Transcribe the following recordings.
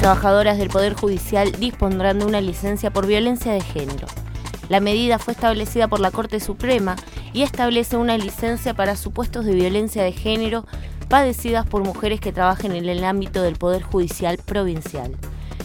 Trabajadoras del Poder Judicial dispondrán de una licencia por violencia de género. La medida fue establecida por la Corte Suprema y establece una licencia para supuestos de violencia de género padecidas por mujeres que trabajen en el ámbito del Poder Judicial provincial.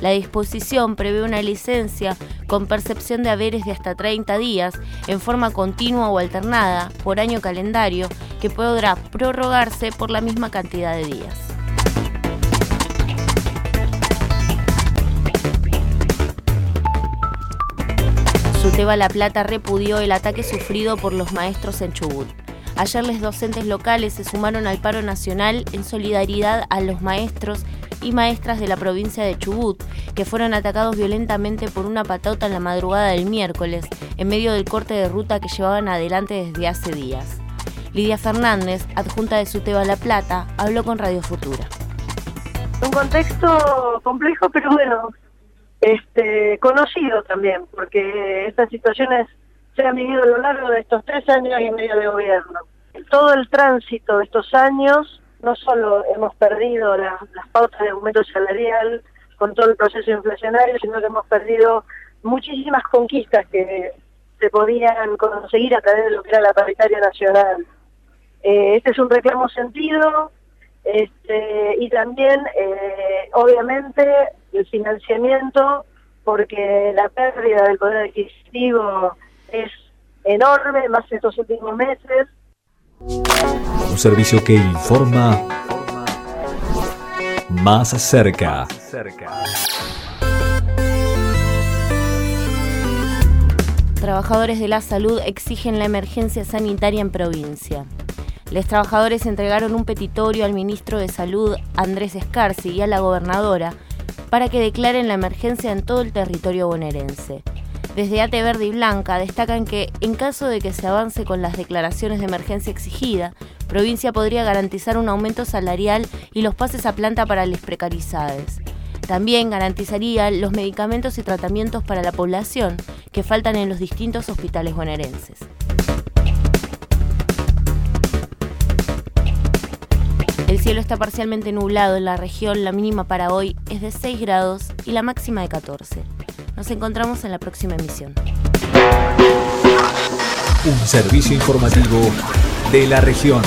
La disposición prevé una licencia con percepción de haberes de hasta 30 días en forma continua o alternada por año calendario que podrá prorrogarse por la misma cantidad de días. Suteba La Plata repudió el ataque sufrido por los maestros en Chubut. Ayer los docentes locales se sumaron al paro nacional en solidaridad a los maestros y maestras de la provincia de Chubut, que fueron atacados violentamente por una patota en la madrugada del miércoles, en medio del corte de ruta que llevaban adelante desde hace días. Lidia Fernández, adjunta de Suteba La Plata, habló con Radio Futura. Un contexto complejo, pero bueno, este, conocido también, porque estas situaciones se han vivido a lo largo de estos tres años y medio de gobierno. Todo el tránsito de estos años, no solo hemos perdido las pautas de aumento salarial con todo el proceso inflacionario, sino que hemos perdido muchísimas conquistas que se podían conseguir a través de lo que era la paritaria nacional. Eh, este es un reclamo sentido, este, y también, eh, obviamente, el financiamiento, porque la pérdida del poder adquisitivo es enorme, más estos últimos meses. Un servicio que informa más cerca. Trabajadores de la salud exigen la emergencia sanitaria en provincia. Los trabajadores entregaron un petitorio al ministro de Salud, Andrés Escarci, y a la gobernadora para que declaren la emergencia en todo el territorio bonaerense. Desde AT Verde y Blanca destacan que, en caso de que se avance con las declaraciones de emergencia exigida, provincia podría garantizar un aumento salarial y los pases a planta para los precarizados. También garantizaría los medicamentos y tratamientos para la población que faltan en los distintos hospitales bonaerenses. Cielo está parcialmente nublado en la región, la mínima para hoy es de 6 grados y la máxima de 14. Nos encontramos en la próxima emisión. Un servicio informativo de la región.